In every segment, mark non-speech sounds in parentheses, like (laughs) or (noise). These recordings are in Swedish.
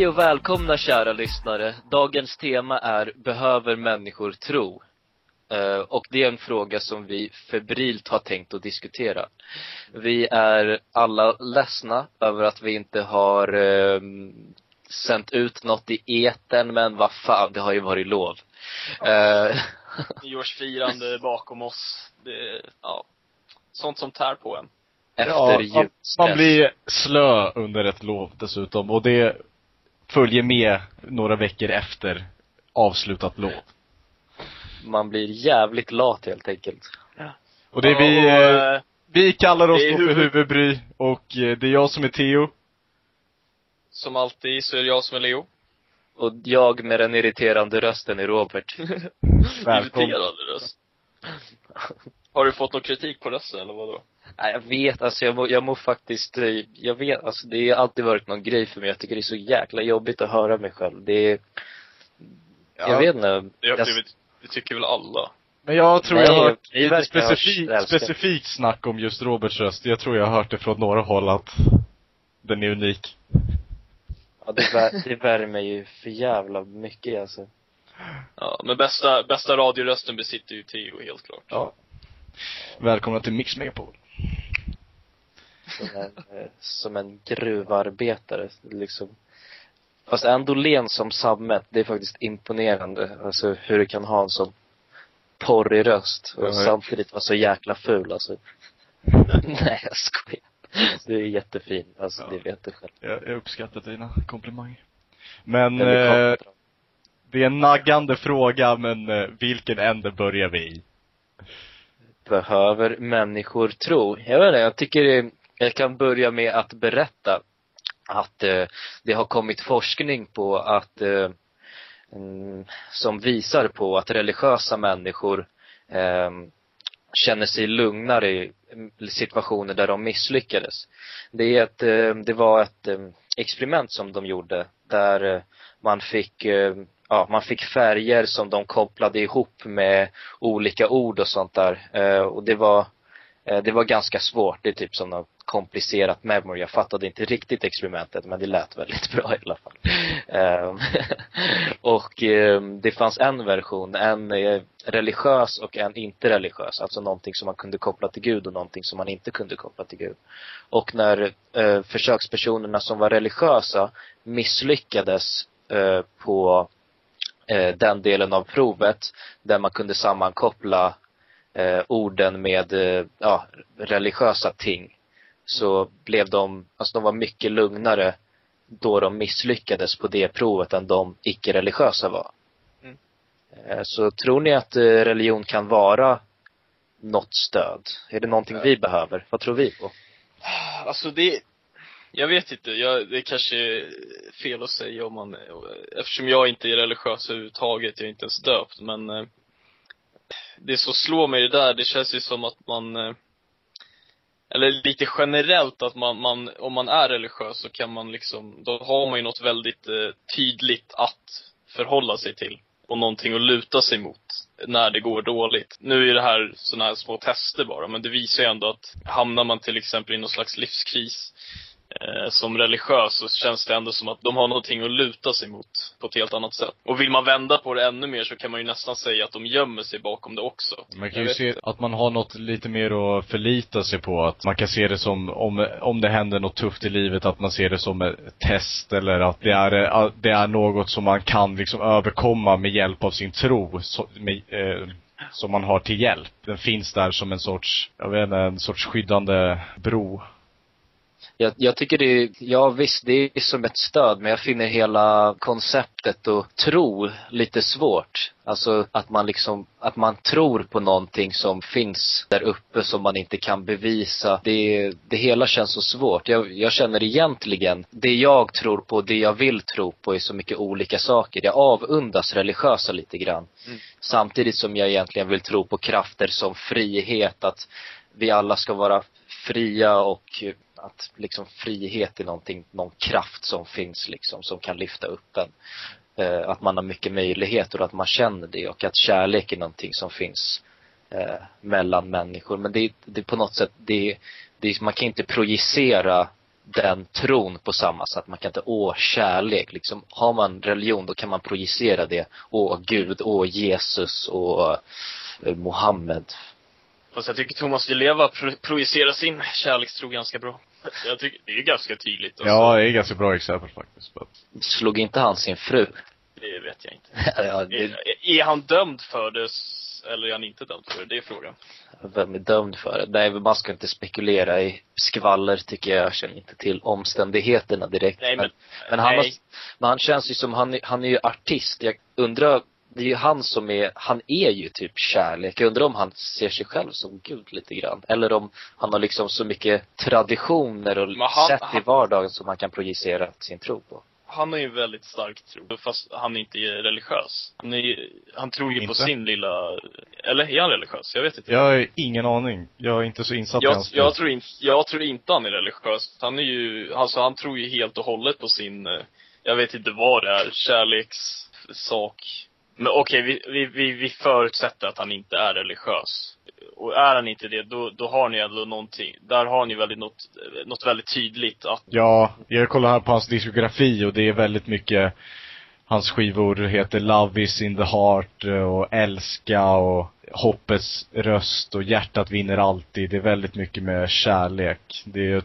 Hej och välkomna kära lyssnare. Dagens tema är Behöver människor tro? Eh, och det är en fråga som vi febrilt har tänkt att diskutera. Vi är alla ledsna över att vi inte har eh, sänt ut något i eten men vad fan, det har ju varit lov. Eh, (laughs) Nyårsfirande bakom oss. Det, ja, sånt som tär på en. efter Ja, man, man blir slö under ett lov dessutom och det följer med några veckor efter avslutat lov. Man blir jävligt lat helt enkelt. Och det är vi, Ja, och, eh, eh, vi kallar oss då för huvud- huvudbry och eh, det är jag som är Theo. Som alltid så är det jag som är Leo. Och jag med den irriterande rösten är Robert. (laughs) Välkommen. Irriterande röst. Har du fått någon kritik på rösten eller vadå? Nej, jag vet, alltså jag mår, jag mår faktiskt, eh, jag vet, alltså det har alltid varit någon grej för mig. Jag tycker det är så jäkla jobbigt att höra mig själv. Det är, jag vet inte. Det, jag, det, det tycker väl alla. Men jag tror Nej, jag har hört lite specifikt snack om just Roberts röst. Jag tror jag har hört det från några håll att den är unik. ja, det, vär, det värmer ju för jävla mycket alltså. Ja, men bästa, bästa radiorösten besitter ju Theo helt klart. Ja. Välkomna till Mix Megapol. Som en, eh, som en gruvarbetare liksom. Fast ändå len som sammet, det är faktiskt imponerande. Alltså hur du kan ha en sån porrig röst och Ja, ja. samtidigt vara så jäkla ful alltså. (laughs) Nej jag skojar. Du är jättefin, alltså det vet du själv. Jag, jag uppskattar dina komplimanger. Men, eh, det är en naggande fråga, men eh, vilken ände börjar vi i? Behöver människor tro? Jag vet inte, jag tycker det, jag kan börja med att berätta att eh, det har kommit forskning på att eh, som visar på att religiösa människor eh, känner sig lugnare i mm, situationer där de misslyckades. Det är ett, eh, det var ett eh, experiment som de gjorde där eh, man fick eh, ja, man fick färger som de kopplade ihop med olika ord och sånt där. Eh, och det var, Eh, det var ganska svårt. Det är typ som något komplicerat memory. Jag fattade inte riktigt experimentet men det lät väldigt bra i alla fall. Ehm, (laughs) och ehm, det fanns en version, en eh, religiös och en inte religiös. Alltså någonting som man kunde koppla till Gud och någonting som man inte kunde koppla till Gud. Och när eh, försökspersonerna som var religiösa misslyckades på den delen av provet där man kunde sammankoppla eh, orden med eh, ja, religiösa ting så blev de, alltså de var mycket lugnare då de misslyckades på det provet än de icke-religiösa var. Mm. Eh, Så tror ni att eh, religion kan vara något stöd? Är det någonting vi behöver? Vad tror vi på? Alltså det, jag vet inte, jag, det kanske är fel att säga om man, eftersom jag inte är religiös överhuvudtaget, jag är inte ens döpt, men eh, det som slår mig det där, det känns ju som att man, eh, eller lite generellt att man, man, om man är religiös så kan man liksom, då har man ju något väldigt eh, tydligt att förhålla sig till. Och någonting att luta sig mot när det går dåligt. Nu är det här sådana här små tester bara, men det visar ju ändå att hamnar man till exempel i någon slags livskris eh, som religiös så känns det ändå som att de har någonting att luta sig mot på ett helt annat sätt. Och vill man vända på det ännu mer så kan man ju nästan säga att de gömmer sig bakom det också. Man kan ju se inte. att man har något lite mer att förlita sig på. Att man kan se det som, om, om det händer något tufft i livet, att man ser det som ett test eller att det är, det är något som man kan liksom överkomma med hjälp av sin tro. Så, med, eh, som man har till hjälp. Den finns där som en sorts, jag vet inte, en sorts skyddande bro. Jag, jag tycker det är, ja visst det är som ett stöd men jag finner hela konceptet och tro lite svårt. Alltså att man liksom, att man tror på någonting som finns där uppe som man inte kan bevisa. Det, det hela känns så svårt. Jag, jag känner egentligen, det jag tror på, det jag vill tro på är så mycket olika saker. Jag avundas religiösa lite grann. Mm. Samtidigt som jag egentligen vill tro på krafter som frihet, att vi alla ska vara fria och att liksom frihet är någonting, någon kraft som finns liksom, som kan lyfta upp en. Eh, att man har mycket möjligheter och att man känner det och att kärlek är någonting som finns eh, mellan människor. Men det, det är på något sätt, det, det, man kan inte projicera den tron på samma sätt. Man kan inte, åh, kärlek, liksom. Har man religion, då kan man projicera det. Åh, Gud, åh, Jesus, och eh, Mohammed. Fast jag tycker Thomas Di Leva pro projicerar sin kärlekstro ganska bra. (laughs) Jag tycker, det är ganska tydligt. Alltså. Ja, det är ganska bra exempel faktiskt. Men- Slog inte han sin fru? Det vet jag inte. (laughs) ja, det, Är, är han dömd för det, eller är han inte dömd för det? Det är frågan. vem är dömd för det? Nej, man ska inte spekulera i skvaller, tycker jag. Jag känner inte till omständigheterna direkt. Nej, men, men han, har, nej. men han känns ju som, han, är- han är ju artist. Jag undrar, det är ju han som är, han är ju typ kärlek. Jag undrar om han ser sig själv som Gud lite grann. Eller om han har liksom så mycket traditioner och han- sätt i han- vardagen som han kan projicera sin tro på. Han har ju en väldigt stark tro, fast han inte är religiös. Han, är, han tror ju på Inte? sin lilla, eller är han religiös? Jag vet inte. Jag har ingen aning. Jag är inte så insatt i Jag, hans jag, tror inte, jag tror inte han är religiös. Han är ju, alltså han tror ju helt och hållet på sin, eh, jag vet inte vad det är, kärlekssak. Men okej, vi, vi, vi, vi förutsätter att han inte är religiös. Och är han inte det, då, då har ni ändå någonting, där har ni väldigt något, något väldigt tydligt att Ja, jag kollar här på hans diskografi och det är väldigt mycket Hans skivor heter Love is in the heart och Älska och Hoppets röst och Hjärtat vinner alltid. Det är väldigt mycket med kärlek. Det är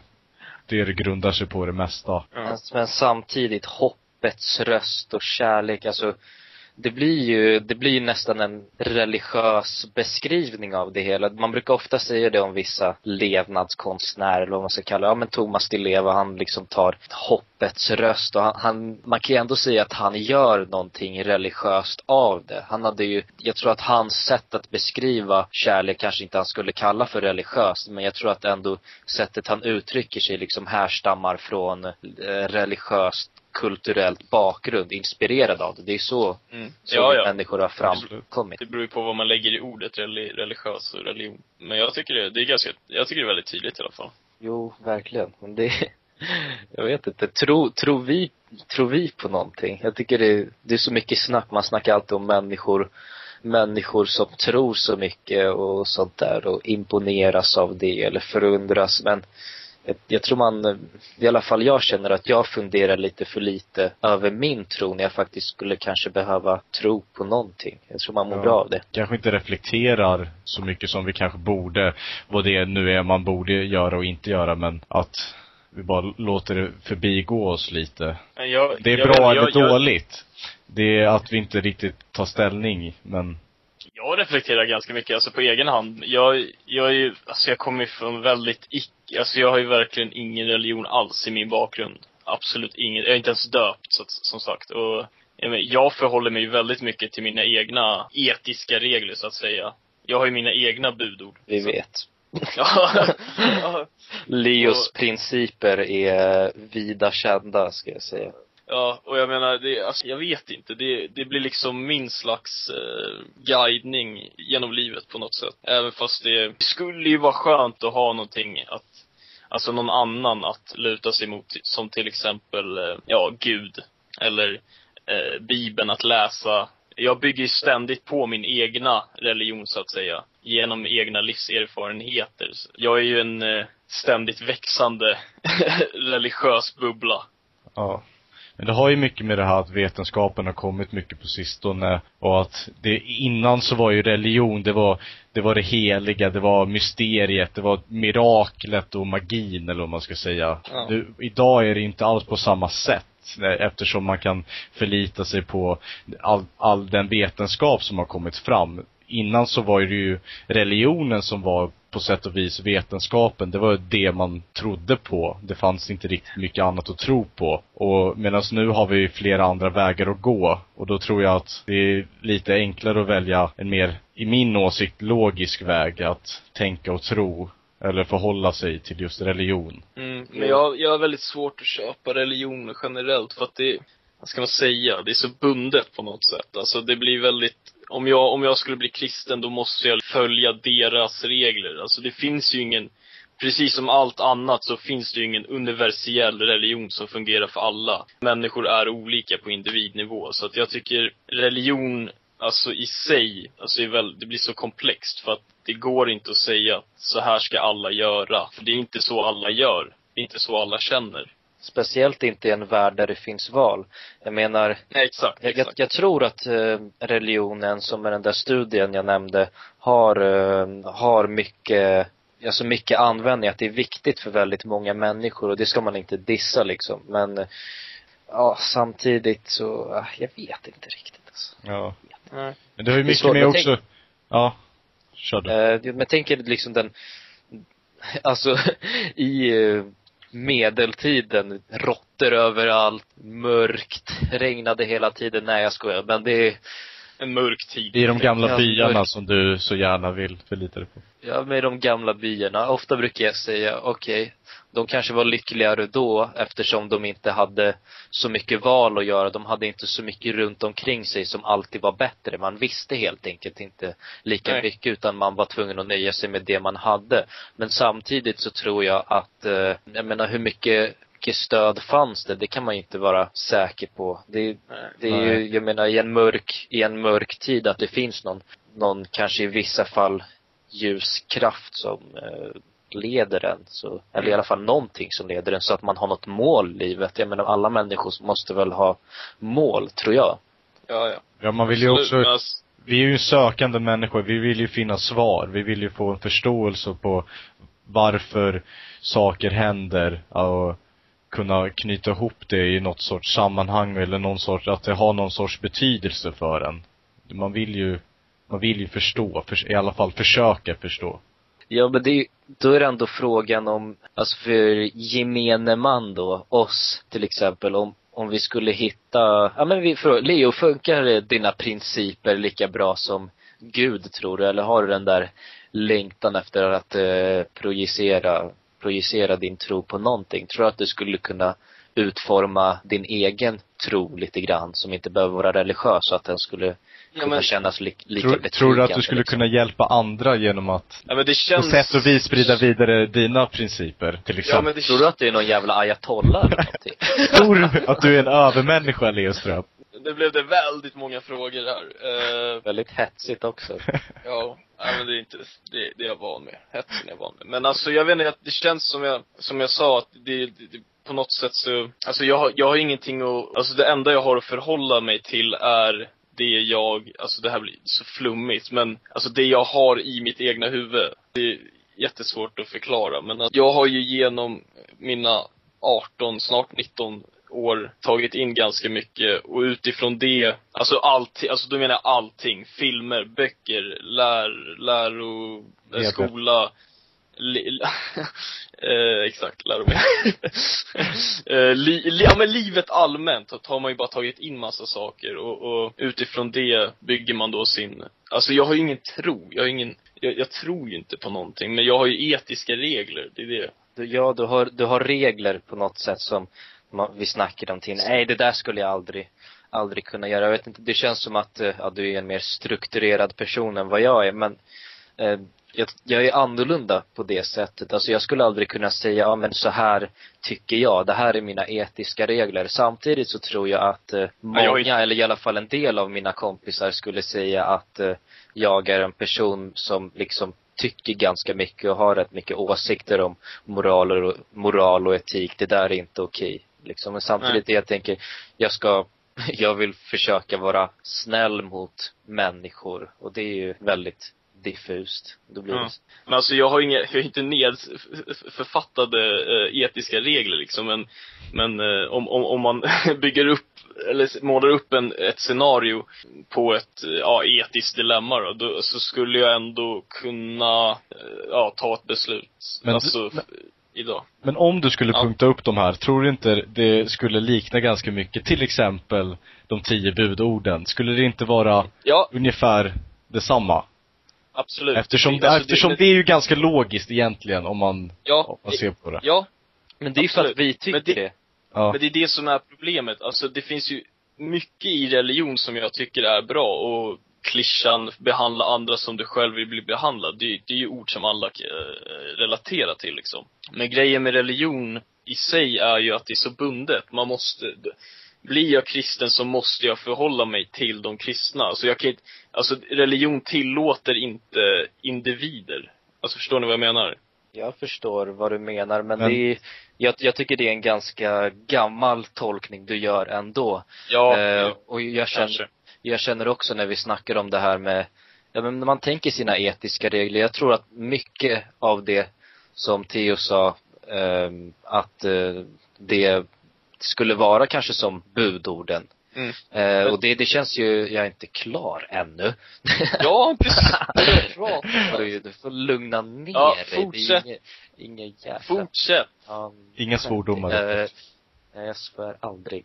det det grundar sig på det mesta. Men, men samtidigt hoppets röst och kärlek, alltså det blir ju, det blir ju nästan en religiös beskrivning av det hela. Man brukar ofta säga det om vissa levnadskonstnärer eller vad man ska kalla det. Ja men Thomas Di Leva, han liksom tar hoppets röst och han, han, man kan ju ändå säga att han gör någonting religiöst av det. Han hade ju, jag tror att hans sätt att beskriva kärlek kanske inte han skulle kalla för religiöst, men jag tror att ändå sättet han uttrycker sig liksom härstammar från eh, religiöst kulturellt bakgrund, inspirerad av det. Det är så, Mm. så Ja, ja. människor har framkommit. Det beror ju på vad man lägger i ordet reli- religiös och religion. Men jag tycker det, det är ganska, jag tycker det är väldigt tydligt i alla fall. Jo, verkligen. Men det, (laughs) jag vet inte. Tror, tror vi, tror vi på någonting? Jag tycker det, det är så mycket snack. Man snackar alltid om människor, människor som tror så mycket och sånt där och imponeras av det eller förundras. Men jag, tror man, i alla fall jag känner att jag funderar lite för lite över min tro när jag faktiskt skulle kanske behöva tro på någonting. Jag tror man mår Ja. bra av det. Kanske inte reflekterar så mycket som vi kanske borde, vad det nu är man borde göra och inte göra, men att vi bara låter det förbigå oss lite. Jag, Det är jag bra eller jag, jag, dåligt. Det är att vi inte riktigt tar ställning, men Jag reflekterar ganska mycket, alltså på egen hand. Jag, jag är ju, alltså jag kommer ju från väldigt icke, alltså jag har ju verkligen ingen religion alls i min bakgrund. Absolut ingen, jag är inte ens döpt, så, att- som sagt. Och jag, förhåller mig ju väldigt mycket till mina egna etiska regler, så att säga. Jag har ju mina egna budord. Vi vet. (laughs) Leos principer är vida kända, ska jag säga. Ja, och jag menar, det, alltså, jag vet inte. Det, det blir liksom min slags eh, guidning genom livet på något sätt. Även fast det skulle ju vara skönt att ha någonting att, alltså någon annan att luta sig mot. Som till exempel, eh, ja, Gud. Eller eh, Bibeln att läsa. Jag bygger ju ständigt på min egna religion så att säga. Genom egna livserfarenheter. Jag är ju en eh, ständigt växande (laughs) religiös bubbla. Ja. Men det har ju mycket med det här att vetenskapen har kommit mycket på sistone och att det, innan så var ju religion, det var, det var det heliga, det var mysteriet, det var miraklet och magin eller vad man ska säga. Ja. Nu, idag är det inte alls på samma sätt eh, eftersom man kan förlita sig på all, all den vetenskap som har kommit fram. Innan så var det ju religionen som var på sätt och vis vetenskapen. Det var det man trodde på. Det fanns inte riktigt mycket annat att tro på. Och medan nu har vi flera andra vägar att gå. Och då tror jag att det är lite enklare att välja en mer, i min åsikt, logisk väg att tänka och tro. Eller förhålla sig till just religion. Mm, men jag, jag har väldigt svårt att köpa religion generellt för att det, vad ska man säga, det är så bundet på något sätt. Alltså det blir väldigt, om jag, om jag skulle bli kristen då måste jag följa deras regler. Alltså det finns ju ingen, precis som allt annat så finns det ju ingen universell religion som fungerar för alla. Människor är olika på individnivå. Så att jag tycker religion, alltså i sig, alltså är väl, det blir så komplext för att det går inte att säga att så här ska alla göra. För det är inte så alla gör. det är inte så alla känner. Speciellt inte i en värld där det finns val. Jag menar, Nej, exakt, jag, jag, exakt. jag tror att eh, religionen, som är den där studien jag nämnde, har, eh, har mycket, alltså mycket användning, att det är viktigt för väldigt många människor och det ska man inte dissa liksom. Men, ja, samtidigt så, ah, jag vet inte riktigt alltså. Ja. Nej. Men det har ju mycket svårt, med också, ja. Kör du. Eh, men jag tänker liksom den, (laughs) alltså i medeltiden, råttor överallt, mörkt, regnade hela tiden. Nej jag skojar, men det är, en mörk tid. I de gamla Ja, byarna som du så gärna vill förlita dig på. ja med de gamla byarna, ofta brukar jag säga, okej, de kanske var lyckligare då eftersom de inte hade så mycket val att göra. De hade inte så mycket runt omkring sig som alltid var bättre. Man visste helt enkelt inte lika Nej. mycket utan man var tvungen att nöja sig med det man hade. Men samtidigt så tror jag att, eh, jag menar hur mycket mycket stöd fanns det? Det kan man ju inte vara säker på. Det, det är ju, jag menar i en mörk, i en mörk tid att det finns någon, någon kanske i vissa fall ljuskraft som eh, leder en. Så, eller i alla fall någonting som leder en så att man har något mål i livet. Jag menar alla människor måste väl ha mål, tror jag. Ja, ja. Ja, man vill ju också, alltså- vi är ju sökande människor. Vi vill ju finna svar. Vi vill ju få en förståelse på varför saker händer och kunna knyta ihop det i något sorts sammanhang eller någon sorts, att det har någon sorts betydelse för en. Man vill ju, man vill ju förstå, för, i alla fall försöka förstå. Ja men det är ju- då är det ändå frågan om, alltså för gemene man då, oss till exempel, om, om vi skulle hitta, ja men vi frågar, Leo, funkar dina principer lika bra som Gud tror du? Eller har du den där längtan efter att eh, projicera, projicera din tro på någonting? Tror du att du skulle kunna utforma din egen tro lite grann, som inte behöver vara religiös, så att den skulle Ja, kunna men, kännas li, lika Tror, tror du att du skulle liksom? kunna hjälpa andra genom att ja, men det på känns... sätt och vis sprida vidare dina principer, till Ja, exempel? men det Tror du att du är någon jävla ayatollah eller någonting? (laughs) Tror du att du är en övermänniska, Leo Ström? Det blev det väldigt många frågor här. Eh, Väldigt hetsigt också. (laughs) ja, nej, men det är inte, det, det är jag van med. Hetsen är jag van med. Men alltså jag vet inte, att det känns som jag, som jag sa att det, det, på något sätt så, alltså jag har, jag har ingenting att, alltså det enda jag har att förhålla mig till är det jag, alltså det här blir så flummigt, men alltså det jag har i mitt egna huvud. Det är jättesvårt att förklara, men att jag har ju genom mina 18, snart 19 år tagit in ganska mycket och utifrån det, alltså allting, alltså då menar jag allting. Filmer, böcker, lär, läro, Media. skola, li, (laughs) eh, exakt, läromedel. (laughs) eh, li, li, ja men livet allmänt har- har man ju bara tagit in massa saker och, och utifrån det bygger man då sin, alltså jag har ju ingen tro, jag har ingen, jag, jag tror ju inte på någonting, men jag har ju etiska regler, det är det. Ja, du har, du har regler på något sätt som man, vi snackade om till. Nej, det där skulle jag aldrig, aldrig kunna göra. Jag vet inte, det känns som att eh, ja, du är en mer strukturerad person än vad jag är, men eh, jag, jag är annorlunda på det sättet. Alltså jag skulle aldrig kunna säga, ja men så här tycker jag, det här är mina etiska regler. Samtidigt så tror jag att eh, många, är- eller i alla fall en del av mina kompisar skulle säga att eh, jag är en person som liksom tycker ganska mycket och har rätt mycket åsikter om moral och, moral och etik. Det där är inte okej. Liksom. Men samtidigt, jag tänker, jag ska, (laughs) jag vill försöka vara snäll mot människor. Och det är ju väldigt diffust. Då blir Ja. det, Men alltså jag har inga, jag har inte nedförfattade eh, etiska regler liksom, men, men eh, om, om, om man (laughs) bygger upp, eller målar upp en, ett scenario på ett, eh, ja, etiskt dilemma då, då, så skulle jag ändå kunna, eh, ja, ta ett beslut. Men alltså, du- f- idag. Men om du skulle Ja. punkta upp de här, tror du inte det skulle likna ganska mycket, till exempel de tio budorden? Skulle det inte vara Ja, ungefär detsamma? absolut. Eftersom, Alltså, eftersom det, är ju ganska logiskt egentligen om man, ja, om man ser på det. ja, men det är ju för att Absolut. vi tycker Men det- det. Ja. Men det är det som är problemet. Alltså det finns ju mycket i religion som jag tycker är bra och klyschan behandla andra som du själv vill bli behandlad. Det, det är ju ord som alla eh, relaterar till liksom. Men grejen med religion i sig är ju att det är så bundet. Man måste, blir jag kristen så måste jag förhålla mig till de kristna. Alltså jag kan inte, alltså religion tillåter inte individer. Alltså förstår ni vad jag menar? jag förstår vad du menar men, Men- det är, jag, jag tycker det är en ganska gammal tolkning du gör ändå. Ja, eh, och jag känner, kanske. Jag känner också när vi snackar om det här med, ja men när man tänker sina etiska regler, jag tror att mycket av det som Theo sa, ehm, att eh, det skulle vara kanske som budorden. Mm. Eh, och det, det känns ju, jag är inte klar ännu. (laughs) Ja, precis. Bra. (laughs) du, du får lugna ner Ja, dig. fortsätt. Inget, inget jävla Fortsätt. Ja, Inga svordomar. Nej, jag svär aldrig.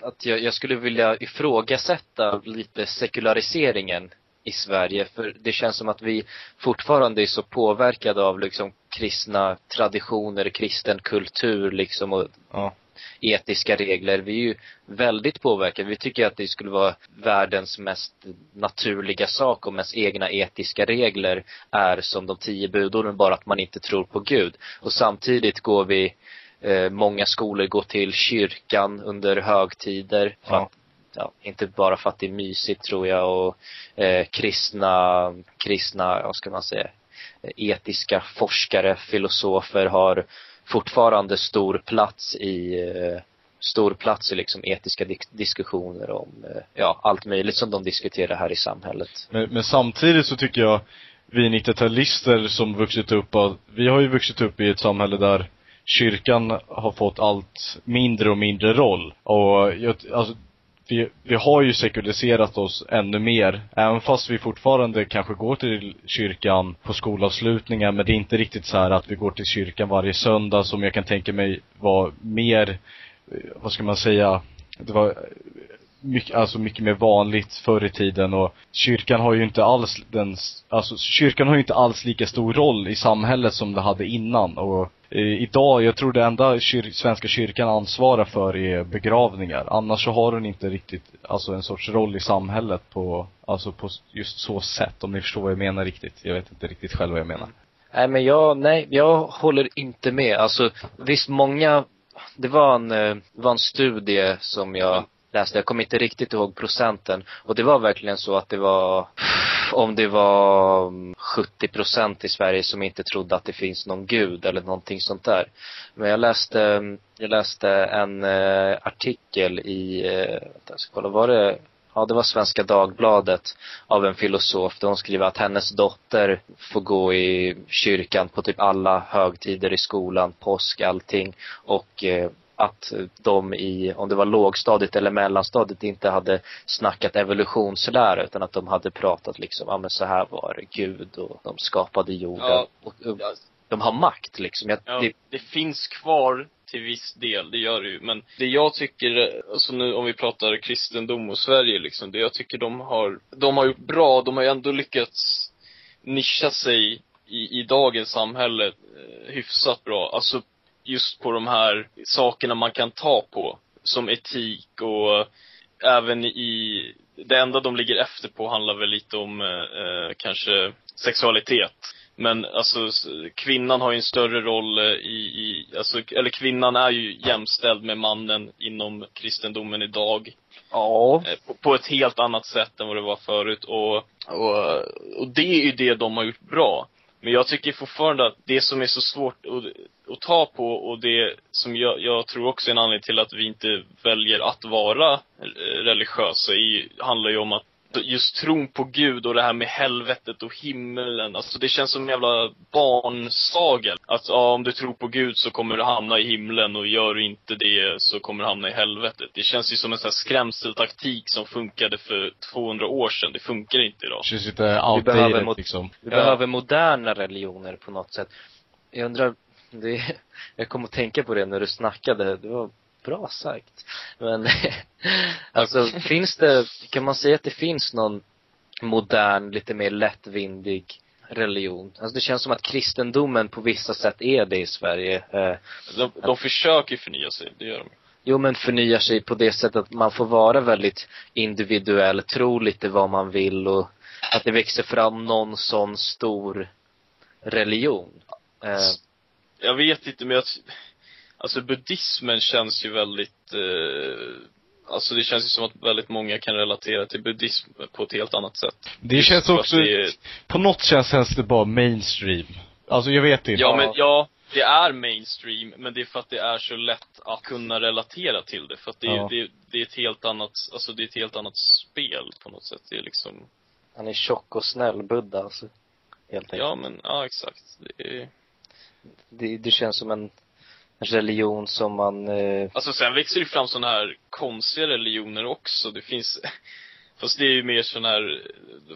Att jag, jag skulle vilja ifrågasätta lite sekulariseringen i Sverige, för det känns som att vi fortfarande är så påverkade av liksom kristna traditioner, kristen kultur liksom och Ja. etiska regler. Vi är ju väldigt påverkade. Vi tycker att det skulle vara världens mest naturliga sak och mest egna etiska regler är som de tio budorden, bara att man inte tror på Gud. Och samtidigt går vi, eh, många skolor går till kyrkan under högtider. För Ja. att, ja, inte bara för att det är mysigt tror jag och eh, kristna, kristna, vad ska man säga, etiska forskare, filosofer har fortfarande stor plats i eh, stor plats i liksom etiska diskussioner om eh, ja, allt möjligt som de diskuterar här i samhället. Men, men samtidigt så tycker jag, vi 90-talister som vuxit upp, vi har ju vuxit upp i ett samhälle där kyrkan har fått allt mindre och mindre roll. Och jag, alltså, vi, vi har ju sekulariserat oss ännu mer, även fast vi fortfarande kanske går till kyrkan på skolavslutningar, men det är inte riktigt så här att vi går till kyrkan varje söndag som jag kan tänka mig var mer, eh, vad ska man säga, det var mycket, alltså mycket mer vanligt förr i tiden och kyrkan har ju inte alls den, alltså kyrkan har ju inte alls lika stor roll i samhället som det hade innan och eh, idag, jag tror det enda kyr, svenska kyrkan ansvarar för är begravningar. Annars så har den inte riktigt, alltså en sorts roll i samhället på, alltså på just så sätt, om ni förstår vad jag menar riktigt. Jag vet inte riktigt själv vad jag menar. Nej men jag, nej, jag håller inte med. Alltså visst många, det var en, eh, det var en studie som jag läste, jag kommer inte riktigt ihåg procenten. Och det var verkligen så att det var, om det var 70 procent i Sverige som inte trodde att det finns någon gud eller någonting sånt där. Men jag läste, jag läste en eh, artikel i, eh, vänta, jag ska kolla, var det Ja, det var Svenska Dagbladet av en filosof där hon skriver att hennes dotter får gå i kyrkan på typ alla högtider i skolan, påsk, allting. Och eh, att de i, om det var lågstadiet eller mellanstadiet, inte hade snackat evolutionslära utan att de hade pratat liksom, ja men så här var Gud och de skapade jorden. Ja. Och, och de har makt liksom. Jag, Ja, det, det finns kvar till viss del, det gör det ju. Men det jag tycker, alltså nu om vi pratar kristendom och Sverige liksom, det jag tycker de har, de har gjort bra, de har ju ändå lyckats nischa sig i, i dagens samhälle eh, hyfsat bra. Alltså just på de här sakerna man kan ta på, som etik och även i, det enda de ligger efter på handlar väl lite om eh, eh, kanske sexualitet. Men alltså, kvinnan har ju en större roll eh, i, i, alltså, eller kvinnan är ju jämställd med mannen inom kristendomen idag. ja. Eh, På, på ett helt annat sätt än vad det var förut. Och, och, och det är ju det de har gjort bra. Men jag tycker fortfarande att det som är så svårt att, att ta på och det som jag, jag tror också är en anledning till att vi inte väljer att vara eh, religiösa ju- handlar ju om att just tron på Gud och det här med helvetet och himmelen, alltså det känns som en jävla barnsaga. Att ja, om du tror på Gud så kommer du hamna i himlen och gör du inte det så kommer du hamna i helvetet. Det känns ju som en sån här skrämseltaktik som funkade för 200 år sedan. Det funkar inte idag. Det känns lite behöver outdated liksom. Vi Ja. behöver moderna religioner på något sätt. Jag undrar, det, (laughs) jag kom att tänka på det när du snackade, det var bra sagt. Men, (laughs) alltså (laughs) finns det, kan man säga att det finns någon modern, lite mer lättvindig religion? Alltså det känns som att kristendomen på vissa sätt är det i Sverige. Eh, De, de försöker förnya sig, det gör de. Jo men förnyar sig på det sättet att man får vara väldigt individuell, tro lite vad man vill och att det växer fram någon sån stor religion. Jag vet inte, men jag, alltså buddhismen känns ju väldigt, eh, alltså det känns ju som att väldigt många kan relatera till buddhism på ett helt annat sätt. Det Just känns också, det är- på något sätt känns det bara mainstream. Alltså jag vet inte. Ja, men ja, det är mainstream, men det är för att det är så lätt att kunna relatera till det. För att det, är, Ja. det, det är ett helt annat, alltså det är ett helt annat spel på något sätt. Det är liksom, Han är tjock och snäll, Buddha alltså. Helt enkelt. ja men, ja exakt. Det är, Det, det känns som en religion som man, eh, alltså sen växer det fram sådana här konstiga religioner också. Det finns, (laughs) fast det är ju mer sån här,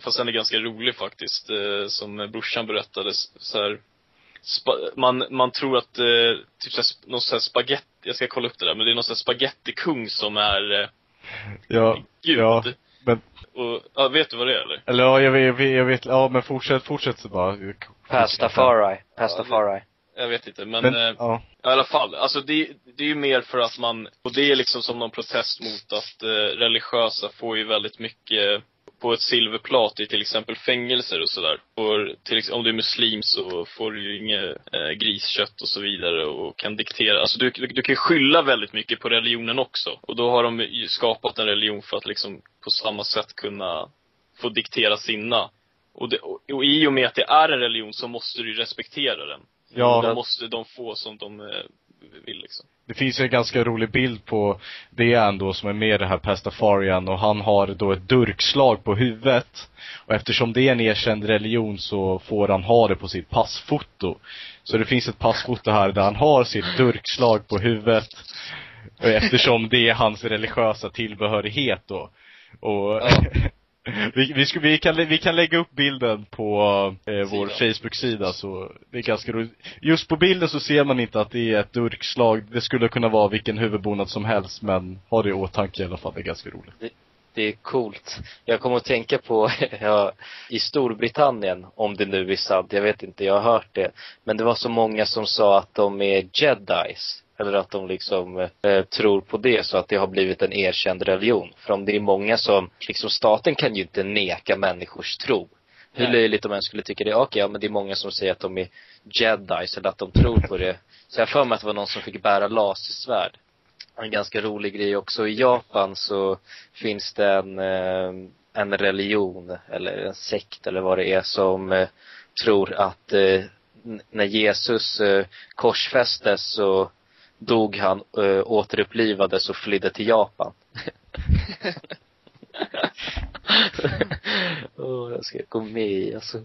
fast den är ganska rolig faktiskt, eh, som brorsan berättade, så här, spa, man, man tror att, eh, typ såhär, någon sån här spaghetti, jag ska kolla upp det där, men det är någon sån här spagettikung som är eh, Ja, gud. ja, men, Och, ja, vet du vad det är eller? eller ja, jag vet, jag vet, jag vet ja men fortsätt, fortsätt så bara. Pastafari. Pastafari. Jag vet inte, men, Men, eh, ja. i alla fall. Alltså det, det är ju mer för att man, och det är liksom som någon protest mot att eh, religiösa får ju väldigt mycket på ett silverplat i till exempel fängelser och sådär. Om du är muslim så får du ju inget eh, griskött och så vidare och kan diktera. Alltså du, du, du kan skylla väldigt mycket på religionen också. Och då har de ju skapat en religion för att liksom på samma sätt kunna få diktera sina. Och, det, och, och i och med att det är en religion så måste du ju respektera den. Ja. Då måste de få som de eh, vill liksom. Det finns ju en ganska rolig bild på det ändå som är med i det här Pastafarian och han har då ett durkslag på huvudet. Och eftersom det är en erkänd religion så får han ha det på sitt passfoto. Så det finns ett passfoto här där han har sitt durkslag på huvudet. Eftersom det är hans religiösa tillbehörighet då. Och (laughs) vi, vi, ska, vi, kan, vi kan lägga upp bilden på eh, vår. Facebook-sida så det är ganska roligt. Just på bilden så ser man inte att det är ett durkslag. Det skulle kunna vara vilken huvudbonad som helst men ha det i åtanke i alla fall. Det är ganska roligt. Det är coolt. Jag kommer att tänka på, (laughs) ja, i Storbritannien, om det nu är sant, jag vet inte, jag har hört det. Men det var så många som sa att de är jedis. Eller att de liksom eh, tror på det så att det har blivit en erkänd religion. För om det är många som, liksom staten kan ju inte neka människors tro. Hur Nej. löjligt om en skulle tycka det, okej, ja men det är många som säger att de är jedis eller att de tror på det. Så jag för mig att det var någon som fick bära lasersvärd. En ganska rolig grej också. I Japan så finns det en, eh, en religion eller en sekt eller vad det är som eh, tror att eh, när Jesus eh, korsfästes så dog han, eh, återupplivades och flydde till Japan. (laughs) Åh, jag ska gå med i alltså.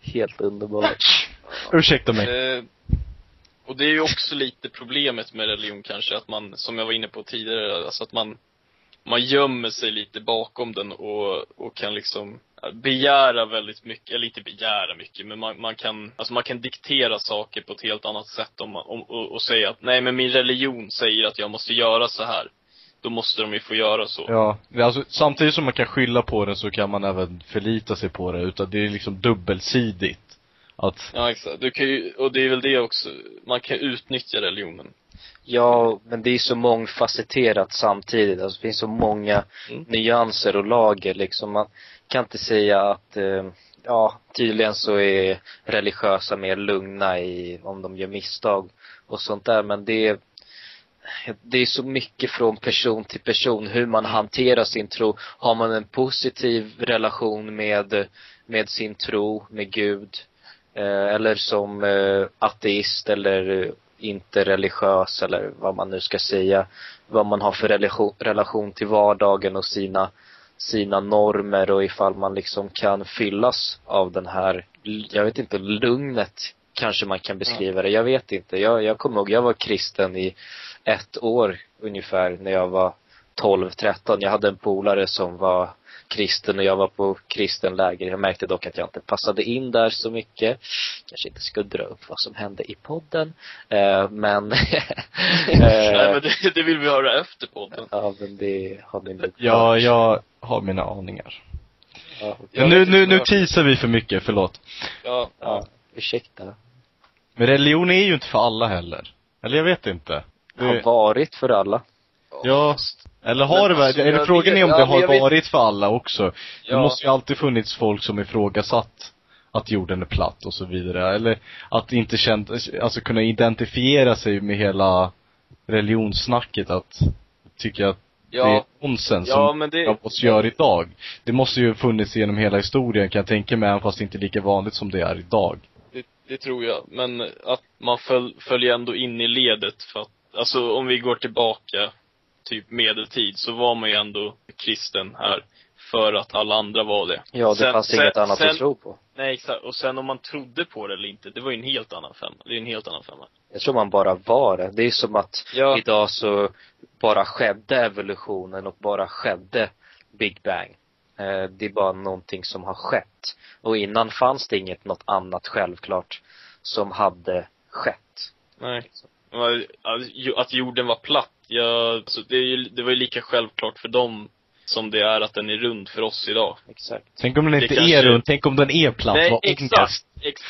Helt underbart. (laughs) Ursäkta mig. Eh, och det är ju också lite problemet med religion kanske, att man, som jag var inne på tidigare, alltså att man, man gömmer sig lite bakom den och, och kan liksom begära väldigt mycket, eller inte begära mycket, men man, man kan, alltså man kan diktera saker på ett helt annat sätt om, man- om, och, och säga att nej men min religion säger att jag måste göra så här. Då måste de ju få göra så. Ja, alltså, samtidigt som man kan skylla på den så kan man även förlita sig på det. Utan det är liksom dubbelsidigt. Att, Ja, exakt. Du kan ju, och det är väl det också, man kan utnyttja religionen. Ja, men det är så mångfacetterat samtidigt. Alltså, det finns så många Mm. nyanser och lager liksom. Man kan inte säga att, eh, ja, tydligen så är religiösa mer lugna i, om de gör misstag och sånt där. Men det är, det är så mycket från person till person hur man hanterar sin tro. Har man en positiv relation med, med sin tro, med Gud, eller som eh, ateist eller eh, inte religiös eller vad man nu ska säga. Vad man har för relation, relation till vardagen och sina, sina normer och ifall man liksom kan fyllas av den här, jag vet inte, lugnet kanske man kan beskriva det. Jag vet inte. Jag, jag kommer ihåg, jag var kristen i ett år ungefär när jag var 12, 13. Jag hade en polare som var kristen och jag var på kristen läger. Jag märkte dock att jag inte passade in där så mycket. Kanske inte ska dra upp vad som hände i podden. Eh, men (laughs) Nej eh, men det, det vill vi höra efter podden. Ja men det har ni nog ja, jag har mina aningar. ja, Jag nu, nu, nu teasar vi för mycket, förlåt. Ja, ja, ursäkta. Men religion är ju inte för alla heller. Eller jag vet inte. Det har varit för alla. Ja, eller har det Men väl, alltså, eller frågan är om ja, det men har jag vet- varit för alla också. Det Ja. måste ju alltid funnits folk som ifrågasatt att jorden är platt och så vidare. Eller att inte känt, alltså kunna identifiera sig med hela religionssnacket att tycka att det är ja, nonsens ja som det, av oss gör idag. Det måste ju funnits genom hela historien kan jag tänka mig, även fast det inte är lika vanligt som det är idag. det det tror jag. Men att man föl, följer ändå in i ledet för att, alltså om vi går tillbaka, typ medeltid, så var man ju ändå kristen här. För att alla andra var det. Ja, det Sen- fanns sen- inget annat sen- att tro på. Nej exakt, och sen om man trodde på det eller inte, det var ju en helt annan femma. Det är en helt annan femma. Jag tror man bara var det. Det är som att Ja. idag så bara skedde evolutionen och bara skedde Big Bang. Eh, Det är bara någonting som har skett. Och innan fanns det inget något annat självklart som hade skett. Nej. Att jorden var platt, ja, alltså, det, är ju, det var ju lika självklart för dem som det är att den är rund för oss idag. Exakt. Tänk om den Det inte kanske- är rund, tänk om den är platt, Nej, vad exakt. Ex,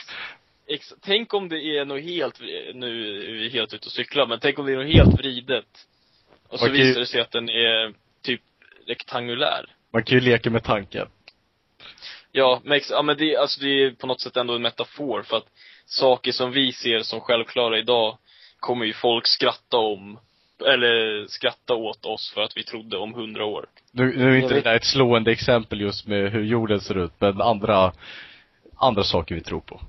ex, tänk om det är något helt, nu är vi helt ute och cyklar, men tänk om det är något helt vridet. Och så Okej. visar det sig att den är typ rektangulär. Man kan ju leka med tanken. Ja, men, ex, ja, men det, alltså det är på något sätt ändå en metafor för att saker som vi ser som självklara idag kommer ju folk skratta om, eller skratta åt oss för att vi trodde om hundra år. Nu, nu är inte det där ett slående exempel just med hur jorden ser ut, men andra, andra saker vi tror på.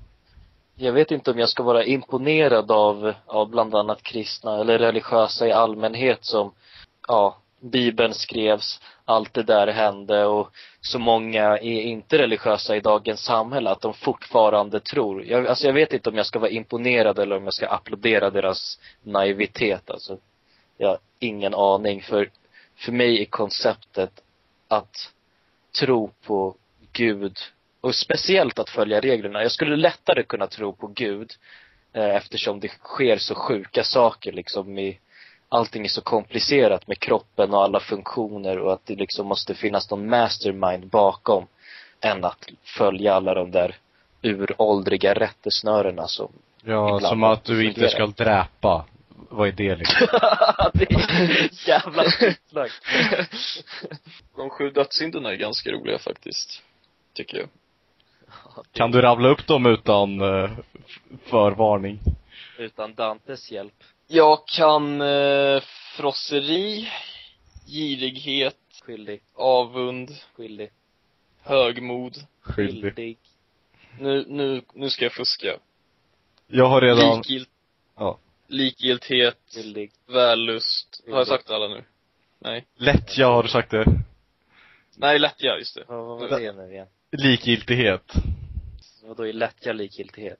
Jag vet inte om jag ska vara imponerad av, av bland annat kristna eller religiösa i allmänhet som, ja, Bibeln skrevs, allt det där hände och så många är inte religiösa i dagens samhälle att de fortfarande tror. Jag, alltså jag vet inte om jag ska vara imponerad eller om jag ska applådera deras naivitet alltså. Jag har ingen aning för, för mig är konceptet att tro på Gud och speciellt att följa reglerna. Jag skulle lättare kunna tro på Gud eh, eftersom det sker så sjuka saker liksom i allting är så komplicerat med kroppen och alla funktioner och att det liksom måste finnas någon mastermind bakom än att följa alla de där uråldriga rättesnörena som Ja, som att du inte ska dräpa. Vad är det liksom? (laughs) det är jävla skitsnack. De sju dödssynderna är ganska roliga faktiskt. Tycker jag. Kan du rabbla upp dem utan eh, förvarning? Utan Dantes hjälp. Jag kan eh, frosseri, girighet, Skyldig, avund, skyldig, högmod. Skyldig. skyldig. Nu, nu, nu ska jag fuska. Jag har redan, Likgilt, ja. Likgilthet, skyldig. vällust. Har jag sagt alla nu? Nej. Lättja har du sagt det. Nej, lättja, just det. Vad var det nu igen? Likgiltighet. Vadå är lättja likgiltighet?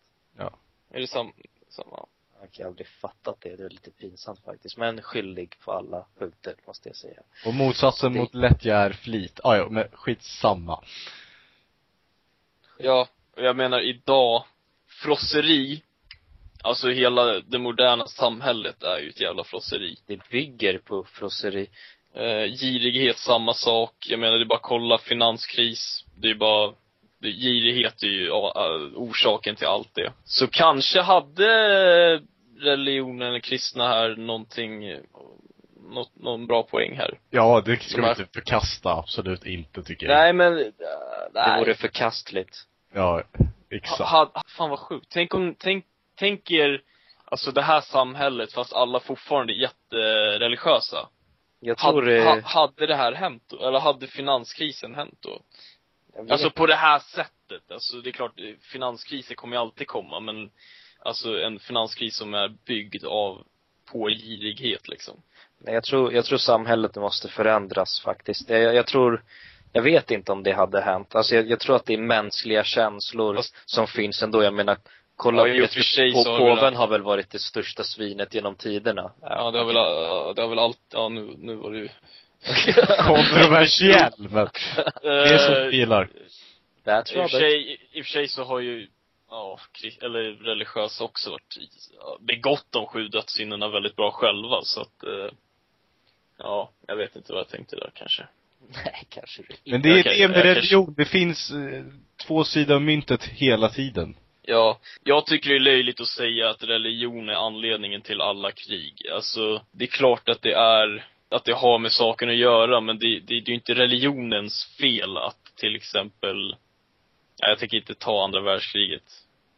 Är det sam, samma? Jag har aldrig fattat det, det är lite pinsamt faktiskt. Men skyldig på alla punkter, måste jag säga. Och motsatsen Det- mot lättja är flit. Ah, ja, men skitsamma. Ja, och jag menar idag, frosseri, alltså hela det moderna samhället är ju ett jävla frosseri. Det bygger på frosseri. Eh, girighet, samma sak. Jag menar, det är bara att kolla finanskris. Det är bara, det, girighet är ju eh, orsaken till allt det. Så kanske hade religionen eller kristna här någonting, något, någon bra poäng här. Ja, det ska De vi inte förkasta. Absolut inte, tycker jag. Nej men, eh, Det nej. vore förkastligt. Ja, Ha, exakt. ha, fan vad sjukt. Tänk om, tänk, tänk er, alltså det här samhället fast alla fortfarande är jättereligiösa. Jag tror Hade, det, ha, hade det här hänt då? Eller hade finanskrisen hänt då? Alltså på det här sättet. Alltså det är klart, eh, finanskriser kommer ju alltid komma men Alltså en finanskris som är byggd av, på girighet liksom. Nej, jag tror, jag tror samhället måste förändras faktiskt. Jag, jag tror, jag vet inte om det hade hänt. Alltså jag, jag tror att det är mänskliga känslor Fast- som finns ändå. Jag menar, kolla, Ja, i och för sig på, så har väl- påven har väl varit det största svinet genom tiderna. Ja det har väl, det har väl allt, ja nu, nu var det ju (laughs) Kontroversiell, men det är så Eh, vi gillar. That's I och, för Robert. sig, I och för sig så har ju, ja, eller religiösa också varit, begått de sju dödssynderna väldigt bra själva så att, eh, ja, jag vet inte vad jag tänkte där kanske. Nej, kanske det Men det är det med religion. Det finns eh, två sidor av myntet hela tiden. Ja, jag tycker det är löjligt att säga att religion är anledningen till alla krig. Alltså, det är klart att det är, att det har med saken att göra, men det, det, det är ju inte religionens fel att till exempel, nej, jag tänker inte ta andra världskriget.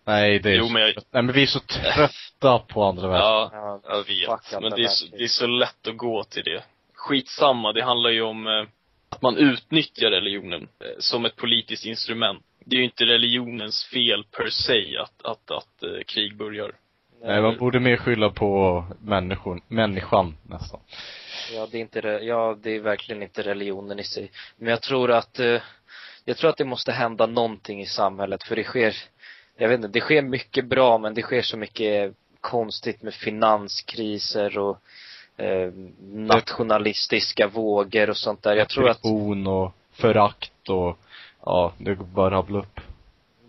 Nej, det är Jo, så, men jag- Nej, men vi är så trötta på andra världskriget. Ja, Ja, jag vet. Men det är, så, det är så lätt att gå till det. Skitsamma, det handlar ju om eh, att man utnyttjar religionen eh, som ett politiskt instrument. Det är ju inte religionens fel per se att, att, att eh, krig börjar. Nej, man borde mer skylla på människor, människan nästan. Ja, det är inte ja, det är verkligen inte religionen i sig. Men jag tror att, eh, jag tror att det måste hända någonting i samhället för det sker, jag vet inte, det sker mycket bra men det sker så mycket konstigt med finanskriser och eh, nationalistiska vågor och sånt där. Jag tror att och förakt och, ja, det går bara rabbla upp.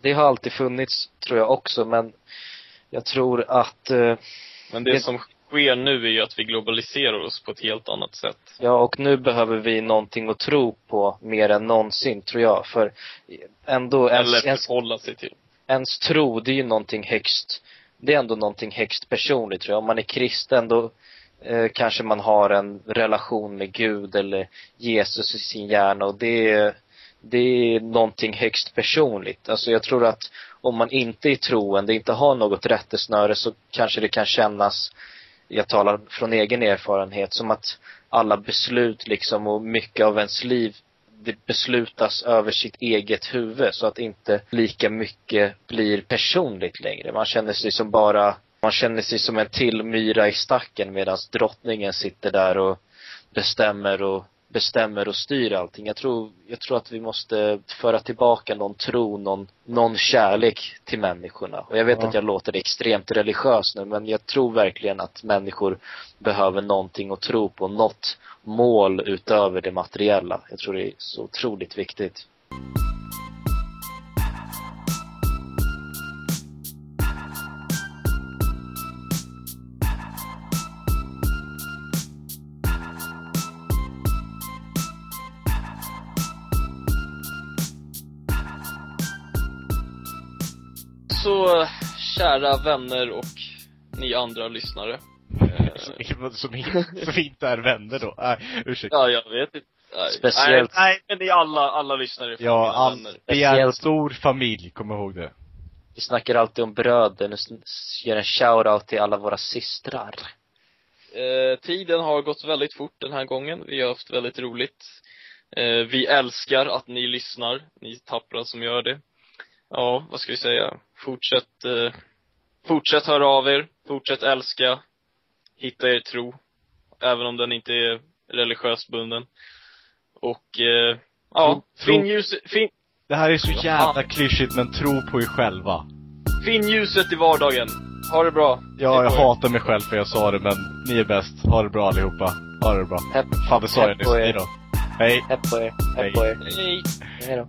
det har alltid funnits, tror jag också, men jag tror att eh, Men det Det- som sker nu är ju att vi globaliserar oss på ett helt annat sätt. Ja, och nu behöver vi någonting att tro på mer än någonsin, tror jag. För ändå, ens, Eller ens, förhålla sig till. ens tro, det är ju någonting högst, det är ändå någonting högst personligt, tror jag. Om man är kristen, då eh, kanske man har en relation med Gud eller Jesus i sin hjärna och det är, det är någonting högst personligt. Alltså jag tror att om man inte är troende, inte har något rättesnöre så kanske det kan kännas, jag talar från egen erfarenhet, som att alla beslut liksom och mycket av ens liv det beslutas över sitt eget huvud så att inte lika mycket blir personligt längre. Man känner sig som bara, man känner sig som en till myra i stacken medan drottningen sitter där och bestämmer och bestämmer och styr allting. Jag tror, jag tror att vi måste föra tillbaka någon tro, någon, någon kärlek till människorna. Och jag vet Ja. att jag låter extremt religiös nu, men jag tror verkligen att människor behöver någonting att tro på, något mål utöver det materiella. Jag tror det är så otroligt viktigt. Kära vänner och ni andra lyssnare. Eh, (laughs) Som, som inte är vänner då. Nej, ursäkta. ja, jag vet inte. Nej, Speciellt- Nej, nej, men ni alla, alla lyssnare är Ja, all, vi är en stor familj, kom ihåg det. Vi snackar alltid om bröder. Nu ger en shout-out till alla våra systrar. Eh, tiden har gått väldigt fort den här gången. Vi har haft väldigt roligt. Eh, vi älskar att ni lyssnar, ni tappra som gör det. Ja, vad ska vi säga? Fortsätt, eh, fortsätt höra av er. Fortsätt älska. Hitta er tro. Även om den inte är religiöst bunden. Och, eh, ja, Tro- finn ljuset, finn, Det här är så Ja. jävla klyschigt, men tro på er själva. finn ljuset i vardagen. Ha det bra. Ja, Hej jag hatar mig själv för jag sa det, men ni är bäst. Ha det bra allihopa. Ha det bra. Hepp, Fan, det sa jag nyss. på er. Hejdå. Hej. hepp på er. Hej. Hepp på er. Hej. Hej då.